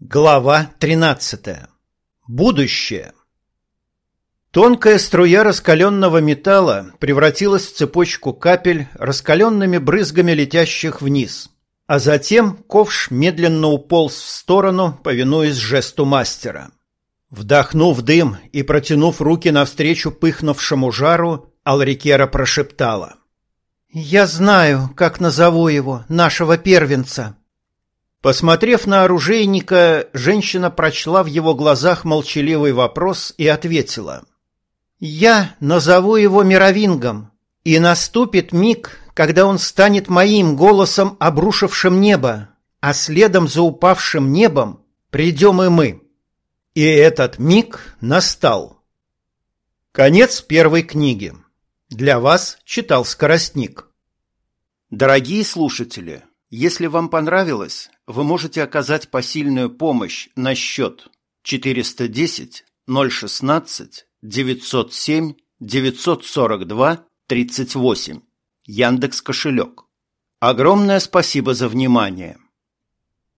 Глава 13. Будущее. Тонкая струя раскаленного металла превратилась в цепочку капель, раскаленными брызгами летящих вниз, а затем ковш медленно уполз в сторону, повинуясь жесту мастера. Вдохнув дым и протянув руки навстречу пыхнувшему жару, Алрикера прошептала. «Я знаю, как назову его, нашего первенца». Посмотрев на оружейника, женщина прочла в его глазах молчаливый вопрос и ответила. «Я назову его Мировингом, и наступит миг, когда он станет моим голосом, обрушившим небо, а следом за упавшим небом придем и мы». И этот миг настал. Конец первой книги. Для вас читал Скоростник. Дорогие слушатели, если вам понравилось, вы можете оказать посильную помощь на счет 410 016 907 942 38 Яндекс кошелек. Огромное спасибо за внимание.